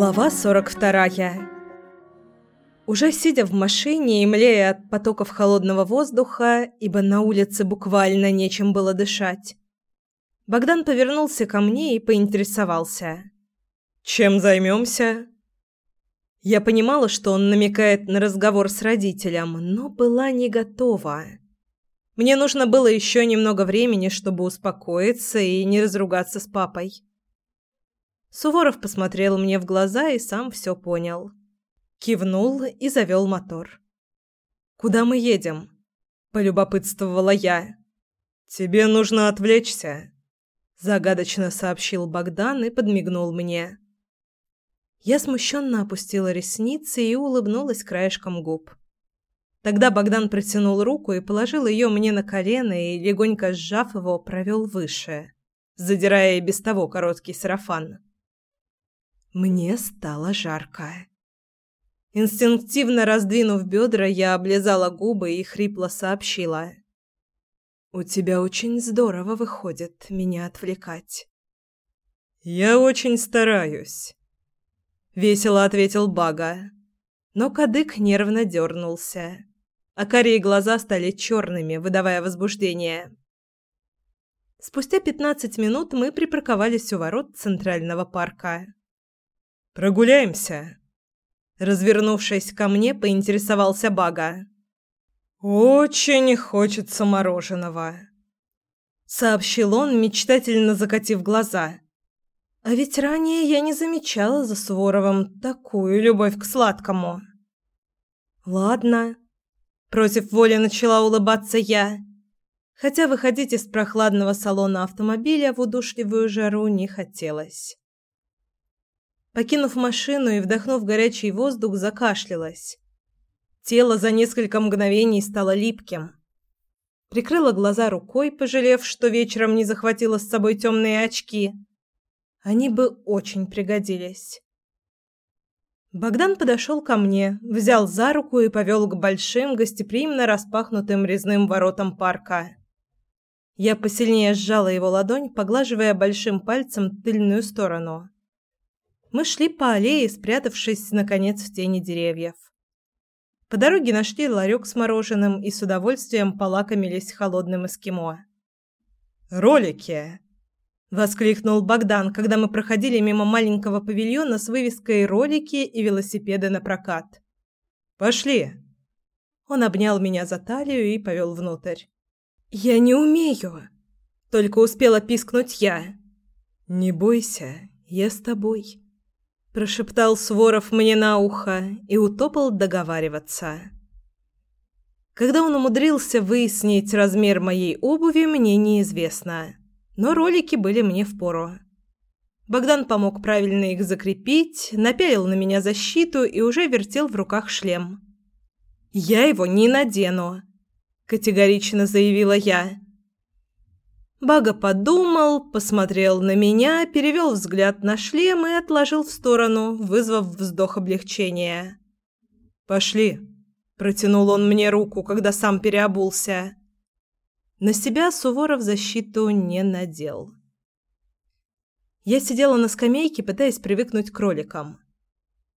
Глава 42. Уже сидя в машине и млея от потоков холодного воздуха, ибо на улице буквально нечем было дышать, Богдан повернулся ко мне и поинтересовался. «Чем займемся?» Я понимала, что он намекает на разговор с родителем, но была не готова. Мне нужно было еще немного времени, чтобы успокоиться и не разругаться с папой. Суворов посмотрел мне в глаза и сам все понял. Кивнул и завел мотор. «Куда мы едем?» – полюбопытствовала я. «Тебе нужно отвлечься», – загадочно сообщил Богдан и подмигнул мне. Я смущенно опустила ресницы и улыбнулась краешком губ. Тогда Богдан протянул руку и положил ее мне на колено и, легонько сжав его, провел выше, задирая и без того короткий сарафан. Мне стало жарко. Инстинктивно раздвинув бедра, я облизала губы и хрипло сообщила. «У тебя очень здорово выходит меня отвлекать». «Я очень стараюсь», — весело ответил Бага. Но кадык нервно дернулся, а карие глаза стали черными, выдавая возбуждение. Спустя пятнадцать минут мы припарковались у ворот Центрального парка. Прогуляемся. Развернувшись ко мне, поинтересовался Бага. Очень хочется мороженого, сообщил он, мечтательно закатив глаза. А ведь ранее я не замечала за Суворовым такую любовь к сладкому. Ладно, против воли начала улыбаться я, хотя выходить из прохладного салона автомобиля в удушливую жару не хотелось. Покинув машину и вдохнув горячий воздух, закашлялась. Тело за несколько мгновений стало липким. Прикрыла глаза рукой, пожалев, что вечером не захватила с собой темные очки. Они бы очень пригодились. Богдан подошел ко мне, взял за руку и повел к большим, гостеприимно распахнутым резным воротам парка. Я посильнее сжала его ладонь, поглаживая большим пальцем тыльную сторону. Мы шли по аллее, спрятавшись, наконец, в тени деревьев. По дороге нашли ларек с мороженым и с удовольствием полакомились холодным эскимо. «Ролики!» – воскликнул Богдан, когда мы проходили мимо маленького павильона с вывеской «Ролики» и «Велосипеды на прокат». «Пошли!» Он обнял меня за талию и повел внутрь. «Я не умею!» – только успела пискнуть я. «Не бойся, я с тобой», прошептал Своров мне на ухо и утопал договариваться. Когда он умудрился выяснить размер моей обуви, мне неизвестно, но ролики были мне впору. Богдан помог правильно их закрепить, напялил на меня защиту и уже вертел в руках шлем. «Я его не надену», – категорично заявила я. Бага подумал, посмотрел на меня, перевел взгляд на шлем и отложил в сторону, вызвав вздох облегчения. «Пошли», – протянул он мне руку, когда сам переобулся. На себя Суворов защиту не надел. Я сидела на скамейке, пытаясь привыкнуть к кроликам.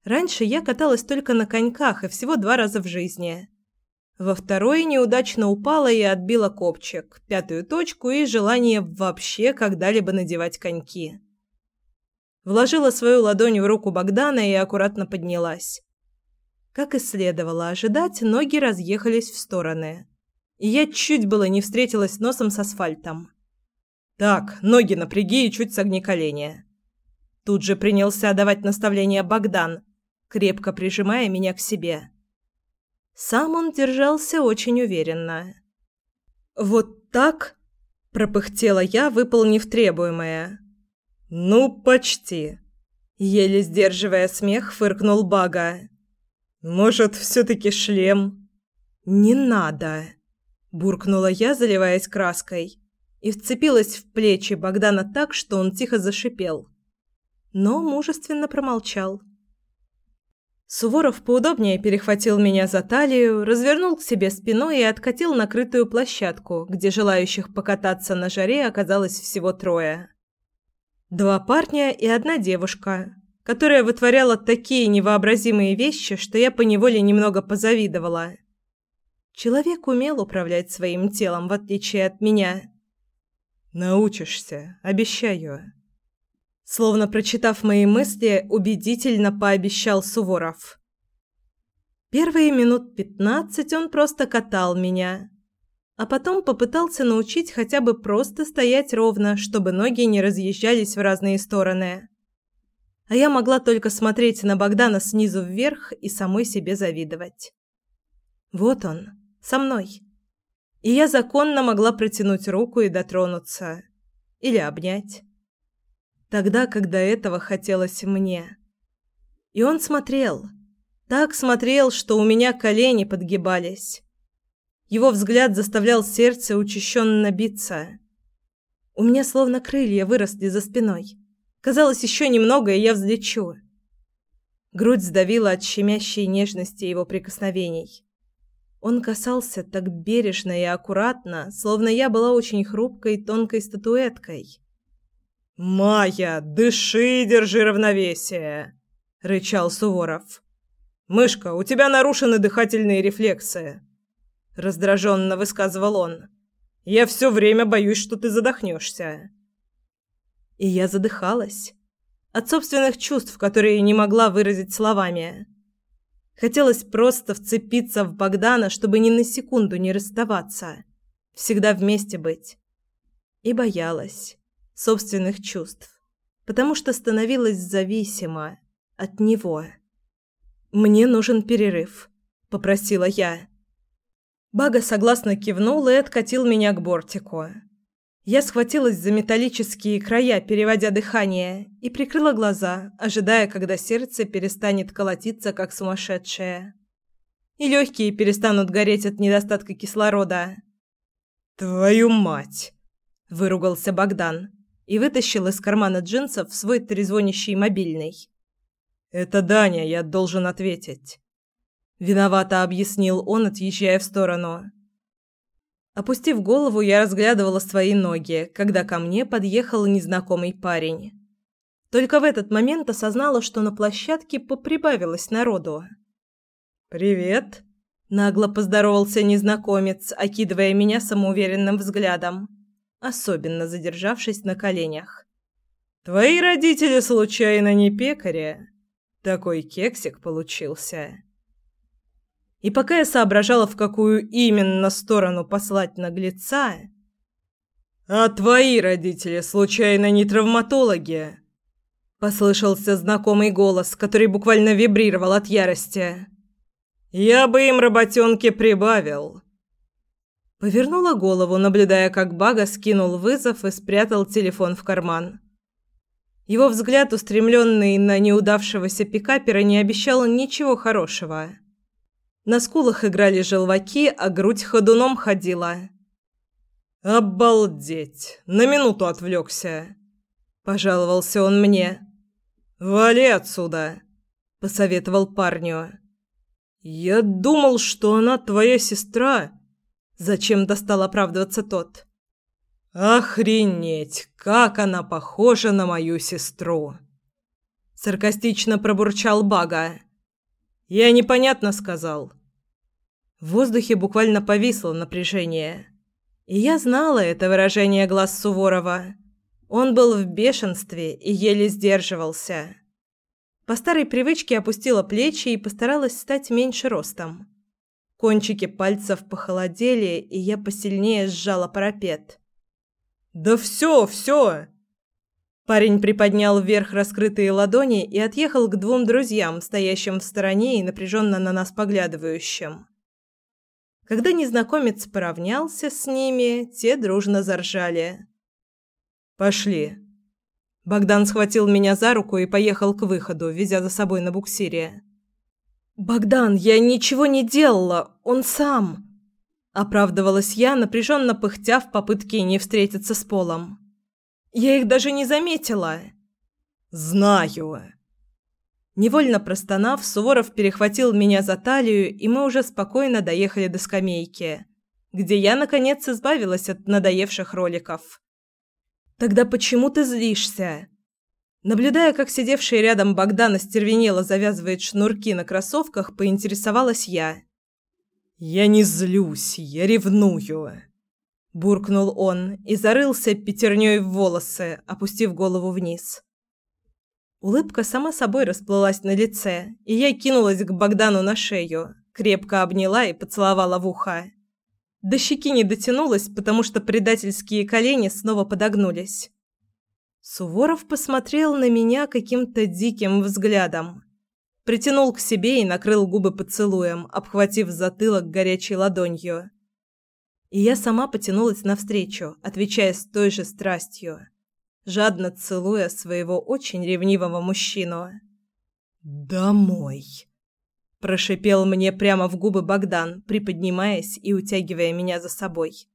Раньше я каталась только на коньках и всего два раза в жизни. Во второй неудачно упала и отбила копчик, пятую точку и желание вообще когда-либо надевать коньки. Вложила свою ладонь в руку Богдана и аккуратно поднялась. Как и следовало ожидать, ноги разъехались в стороны. И я чуть было не встретилась носом с асфальтом. «Так, ноги напряги и чуть согни колени». Тут же принялся давать наставления Богдан, крепко прижимая меня к себе. Сам он держался очень уверенно. «Вот так?» – пропыхтела я, выполнив требуемое. «Ну, почти». Еле сдерживая смех, фыркнул Бага. «Может, все-таки шлем?» «Не надо!» – буркнула я, заливаясь краской, и вцепилась в плечи Богдана так, что он тихо зашипел. Но мужественно промолчал. Суворов поудобнее перехватил меня за талию, развернул к себе спиной и откатил на крытую площадку, где желающих покататься на жаре оказалось всего трое. Два парня и одна девушка, которая вытворяла такие невообразимые вещи, что я поневоле немного позавидовала. Человек умел управлять своим телом, в отличие от меня. «Научишься, обещаю». Словно прочитав мои мысли, убедительно пообещал Суворов. Первые минут пятнадцать он просто катал меня, а потом попытался научить хотя бы просто стоять ровно, чтобы ноги не разъезжались в разные стороны. А я могла только смотреть на Богдана снизу вверх и самой себе завидовать. Вот он, со мной. И я законно могла протянуть руку и дотронуться. Или обнять. Тогда, когда этого хотелось мне. И он смотрел. Так смотрел, что у меня колени подгибались. Его взгляд заставлял сердце учащенно биться. У меня словно крылья выросли за спиной. Казалось, еще немного, и я взлечу. Грудь сдавила от щемящей нежности его прикосновений. Он касался так бережно и аккуратно, словно я была очень хрупкой тонкой статуэткой. «Майя, дыши и держи равновесие!» — рычал Суворов. «Мышка, у тебя нарушены дыхательные рефлексы!» — раздраженно высказывал он. «Я все время боюсь, что ты задохнешься!» И я задыхалась. От собственных чувств, которые не могла выразить словами. Хотелось просто вцепиться в Богдана, чтобы ни на секунду не расставаться. Всегда вместе быть. И боялась собственных чувств, потому что становилась зависима от него. «Мне нужен перерыв», — попросила я. Бага согласно кивнул и откатил меня к бортику. Я схватилась за металлические края, переводя дыхание, и прикрыла глаза, ожидая, когда сердце перестанет колотиться, как сумасшедшее. И легкие перестанут гореть от недостатка кислорода. «Твою мать!» – выругался Богдан и вытащил из кармана джинсов свой трезвонящий мобильный. «Это Даня, я должен ответить». Виновато объяснил он, отъезжая в сторону. Опустив голову, я разглядывала свои ноги, когда ко мне подъехал незнакомый парень. Только в этот момент осознала, что на площадке поприбавилось народу. «Привет!» – нагло поздоровался незнакомец, окидывая меня самоуверенным взглядом, особенно задержавшись на коленях. «Твои родители случайно не пекари? Такой кексик получился!» И пока я соображала, в какую именно сторону послать наглеца... «А твои родители, случайно, не травматологи?» Послышался знакомый голос, который буквально вибрировал от ярости. «Я бы им работенки прибавил». Повернула голову, наблюдая, как Бага скинул вызов и спрятал телефон в карман. Его взгляд, устремленный на неудавшегося пикапера, не обещал ничего хорошего. На скулах играли желваки, а грудь ходуном ходила. «Обалдеть! На минуту отвлекся!» – пожаловался он мне. «Вали отсюда!» – посоветовал парню. «Я думал, что она твоя сестра!» Зачем достал оправдываться тот? «Охренеть! Как она похожа на мою сестру!» Саркастично пробурчал Бага. Я непонятно сказал. В воздухе буквально повисло напряжение. И я знала это выражение глаз Суворова. Он был в бешенстве и еле сдерживался. По старой привычке опустила плечи и постаралась стать меньше ростом. Кончики пальцев похолодели, и я посильнее сжала парапет. «Да все, все!» Парень приподнял вверх раскрытые ладони и отъехал к двум друзьям, стоящим в стороне и напряженно на нас поглядывающим. Когда незнакомец поравнялся с ними, те дружно заржали. «Пошли». Богдан схватил меня за руку и поехал к выходу, везя за собой на буксире. «Богдан, я ничего не делала, он сам!» Оправдывалась я, напряженно пыхтя в попытке не встретиться с полом. Я их даже не заметила. Знаю. Невольно простонав, Суворов перехватил меня за талию, и мы уже спокойно доехали до скамейки, где я наконец избавилась от надоевших роликов. Тогда почему ты злишься? Наблюдая, как сидевший рядом Богдан остервенело завязывает шнурки на кроссовках, поинтересовалась я. «Я не злюсь, я ревную», – буркнул он и зарылся пятерней в волосы, опустив голову вниз. Улыбка сама собой расплылась на лице, и я кинулась к Богдану на шею, крепко обняла и поцеловала в ухо. До щеки не дотянулась, потому что предательские колени снова подогнулись. Суворов посмотрел на меня каким-то диким взглядом. Притянул к себе и накрыл губы поцелуем, обхватив затылок горячей ладонью. И я сама потянулась навстречу, отвечая с той же страстью жадно целуя своего очень ревнивого мужчину. «Домой!» – прошипел мне прямо в губы Богдан, приподнимаясь и утягивая меня за собой.